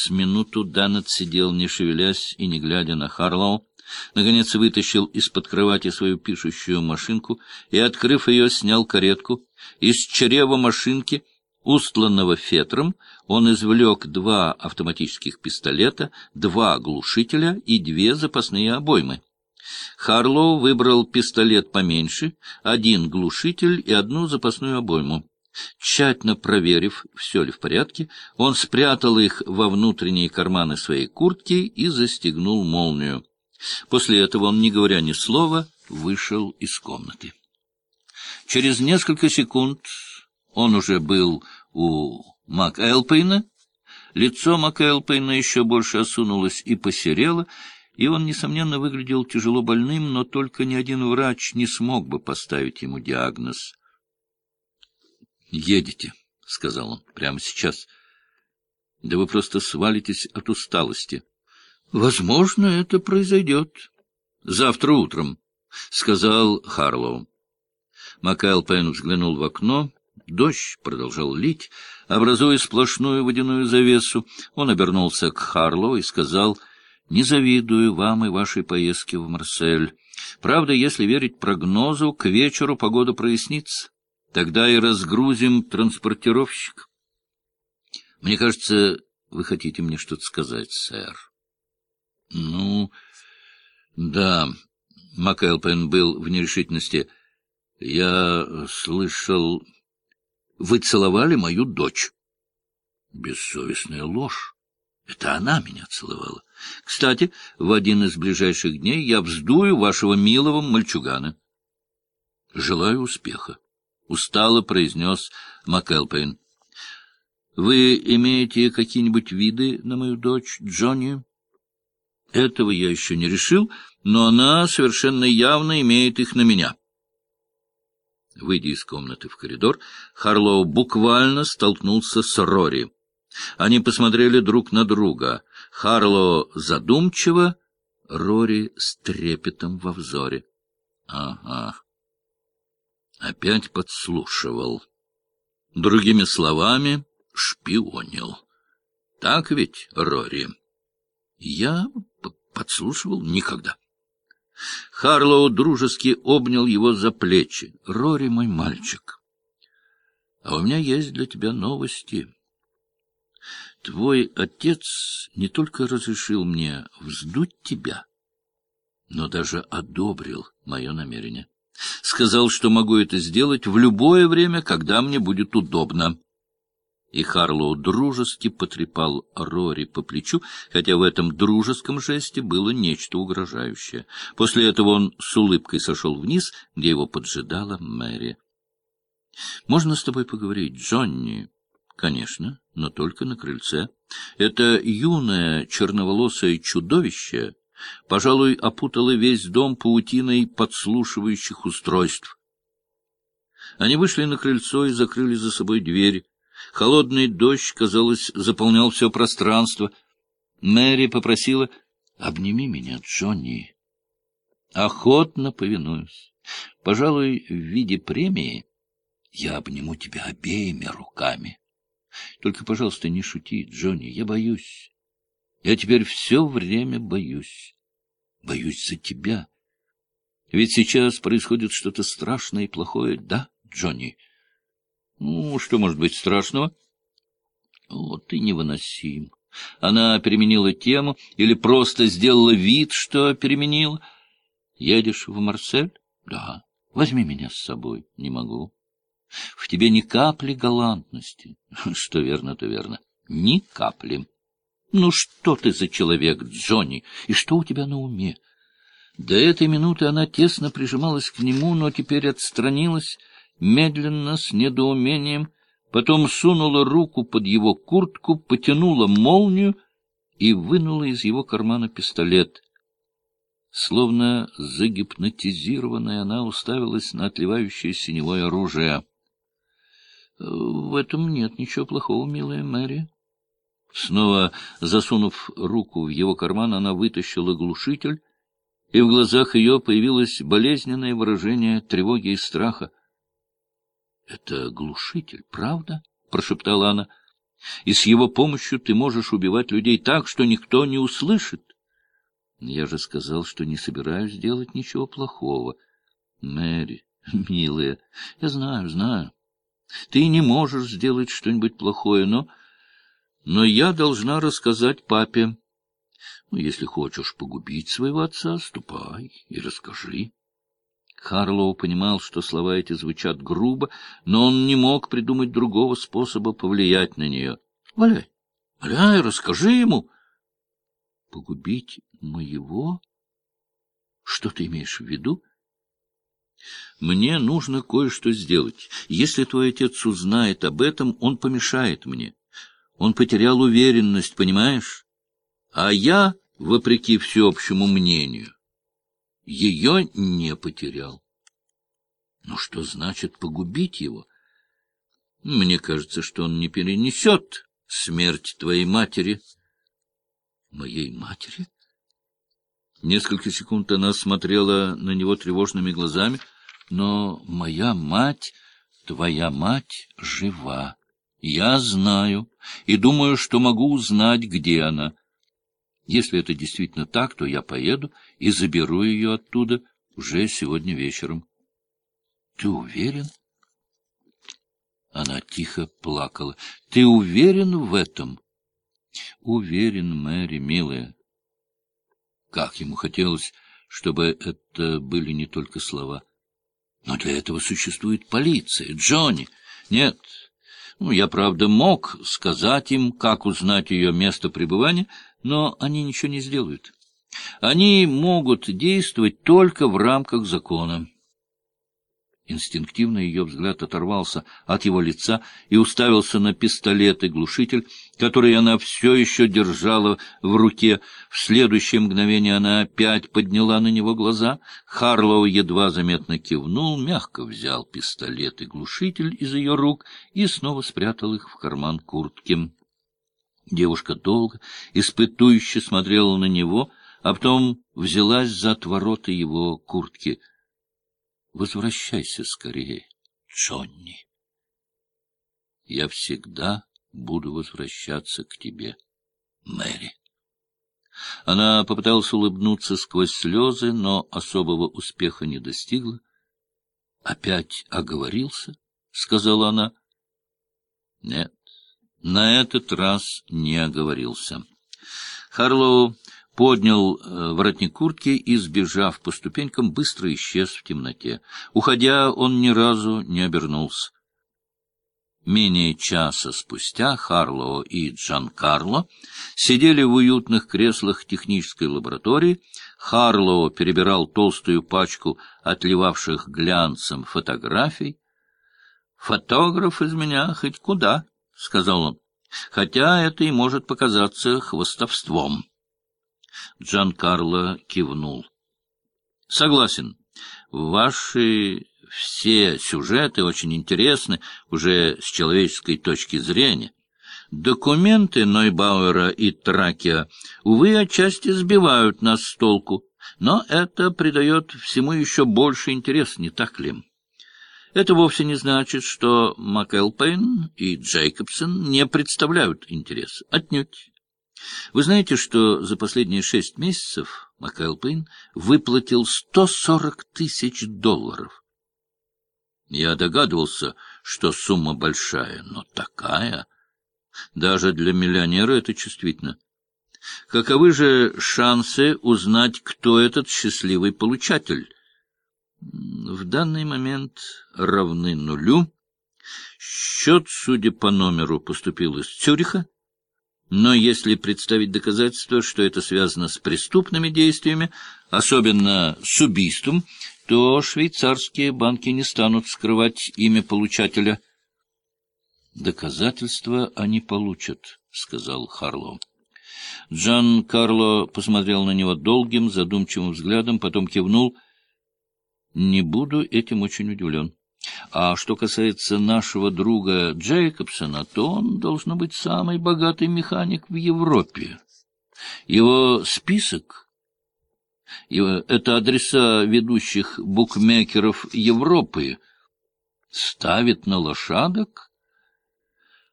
С минуту Данет сидел, не шевелясь и не глядя на Харлоу. Наконец вытащил из-под кровати свою пишущую машинку и, открыв ее, снял каретку. Из чрева машинки, устланного фетром, он извлек два автоматических пистолета, два глушителя и две запасные обоймы. Харлоу выбрал пистолет поменьше, один глушитель и одну запасную обойму. Тщательно проверив, все ли в порядке, он спрятал их во внутренние карманы своей куртки и застегнул молнию. После этого он, не говоря ни слова, вышел из комнаты. Через несколько секунд он уже был у МакЭлпейна. Лицо МакЭлпейна еще больше осунулось и посерело, и он, несомненно, выглядел тяжело больным, но только ни один врач не смог бы поставить ему диагноз. — Едете, — сказал он, — прямо сейчас. Да вы просто свалитесь от усталости. — Возможно, это произойдет. — Завтра утром, — сказал Харлоу. Макайл Пен взглянул в окно. Дождь продолжал лить, образуя сплошную водяную завесу. Он обернулся к Харлоу и сказал, — Не завидую вам и вашей поездке в Марсель. Правда, если верить прогнозу, к вечеру погода прояснится. Тогда и разгрузим транспортировщик. Мне кажется, вы хотите мне что-то сказать, сэр. Ну, да, Макэлпен был в нерешительности. Я слышал... Вы целовали мою дочь. Бессовестная ложь. Это она меня целовала. Кстати, в один из ближайших дней я вздую вашего милого мальчугана. Желаю успеха. — устало произнес МакЭлпейн. — Вы имеете какие-нибудь виды на мою дочь Джонни? — Этого я еще не решил, но она совершенно явно имеет их на меня. Выйдя из комнаты в коридор, Харлоу буквально столкнулся с Рори. Они посмотрели друг на друга. Харлоу задумчиво, Рори с трепетом во взоре. — Ага. Опять подслушивал. Другими словами, шпионил. Так ведь, Рори? Я подслушивал никогда. Харлоу дружески обнял его за плечи. — Рори, мой мальчик, а у меня есть для тебя новости. Твой отец не только разрешил мне вздуть тебя, но даже одобрил мое намерение. Сказал, что могу это сделать в любое время, когда мне будет удобно. И Харлоу дружески потрепал Рори по плечу, хотя в этом дружеском жесте было нечто угрожающее. После этого он с улыбкой сошел вниз, где его поджидала Мэри. — Можно с тобой поговорить, Джонни? — Конечно, но только на крыльце. Это юное черноволосое чудовище пожалуй, опутала весь дом паутиной подслушивающих устройств. Они вышли на крыльцо и закрыли за собой дверь. Холодный дождь, казалось, заполнял все пространство. Мэри попросила «Обними меня, Джонни». Охотно повинуюсь. Пожалуй, в виде премии я обниму тебя обеими руками. Только, пожалуйста, не шути, Джонни, я боюсь. Я теперь все время боюсь. Боюсь за тебя. Ведь сейчас происходит что-то страшное и плохое, да, Джонни? Ну, что может быть страшного? О, ты невыносим. Она переменила тему или просто сделала вид, что переменила. Едешь в Марсель? Да. Возьми меня с собой. Не могу. В тебе ни капли галантности. Что верно, то верно. Ни капли. Ну что ты за человек, Джонни, и что у тебя на уме? До этой минуты она тесно прижималась к нему, но теперь отстранилась, медленно, с недоумением, потом сунула руку под его куртку, потянула молнию и вынула из его кармана пистолет. Словно загипнотизированная, она уставилась на отливающее синевое оружие. — В этом нет ничего плохого, милая Мэри. Снова засунув руку в его карман, она вытащила глушитель, и в глазах ее появилось болезненное выражение тревоги и страха. — Это глушитель, правда? — прошептала она. и с его помощью ты можешь убивать людей так, что никто не услышит. Я же сказал, что не собираюсь делать ничего плохого. Мэри, милая, я знаю, знаю. Ты не можешь сделать что-нибудь плохое, но... Но я должна рассказать папе. Ну, если хочешь погубить своего отца, ступай и расскажи. Харлоу понимал, что слова эти звучат грубо, но он не мог придумать другого способа повлиять на нее. — Валяй, валяй, расскажи ему. — Погубить моего? Что ты имеешь в виду? — Мне нужно кое-что сделать. Если твой отец узнает об этом, он помешает мне. Он потерял уверенность, понимаешь? А я, вопреки всеобщему мнению, ее не потерял. Но что значит погубить его? Мне кажется, что он не перенесет смерть твоей матери. Моей матери? Несколько секунд она смотрела на него тревожными глазами, но моя мать, твоя мать, жива. Я знаю и думаю, что могу узнать, где она. Если это действительно так, то я поеду и заберу ее оттуда уже сегодня вечером. — Ты уверен? Она тихо плакала. — Ты уверен в этом? — Уверен, Мэри, милая. Как ему хотелось, чтобы это были не только слова. Но для этого существует полиция, Джонни. Нет, ну, я, правда, мог сказать им, как узнать ее место пребывания, но они ничего не сделают. Они могут действовать только в рамках закона. Инстинктивно ее взгляд оторвался от его лица и уставился на пистолет и глушитель, который она все еще держала в руке. В следующее мгновение она опять подняла на него глаза. Харлоу едва заметно кивнул, мягко взял пистолет и глушитель из ее рук и снова спрятал их в карман куртки. Девушка долго, испытующе смотрела на него, а потом взялась за отвороты его куртки — Возвращайся скорее, Джонни. Я всегда буду возвращаться к тебе, Мэри. Она попыталась улыбнуться сквозь слезы, но особого успеха не достигла. — Опять оговорился? — сказала она. — Нет, на этот раз не оговорился. Харлоу поднял э, воротник куртки и, сбежав по ступенькам, быстро исчез в темноте. Уходя, он ни разу не обернулся. Менее часа спустя Харлоу и Джан Карло сидели в уютных креслах технической лаборатории. Харлоу перебирал толстую пачку отливавших глянцем фотографий. «Фотограф из меня хоть куда», — сказал он, — «хотя это и может показаться хвостовством». Джан Карло кивнул. — Согласен. Ваши все сюжеты очень интересны уже с человеческой точки зрения. Документы Нойбауэра и Тракия, увы, отчасти сбивают нас с толку, но это придает всему еще больше интерес, не так ли? Это вовсе не значит, что МакЭлпейн и Джейкобсон не представляют интерес. Отнюдь. Вы знаете, что за последние шесть месяцев МакЭлпейн выплатил 140 тысяч долларов? Я догадывался, что сумма большая, но такая... Даже для миллионера это чувствительно. Каковы же шансы узнать, кто этот счастливый получатель? В данный момент равны нулю. Счет, судя по номеру, поступил из Цюриха. Но если представить доказательства, что это связано с преступными действиями, особенно с убийством, то швейцарские банки не станут скрывать имя получателя. «Доказательства они получат», — сказал Харло. Джан Карло посмотрел на него долгим, задумчивым взглядом, потом кивнул. «Не буду этим очень удивлен. А что касается нашего друга Джейкобсона, то он должен быть самый богатый механик в Европе. Его список это адреса ведущих букмекеров Европы. Ставит на лошадок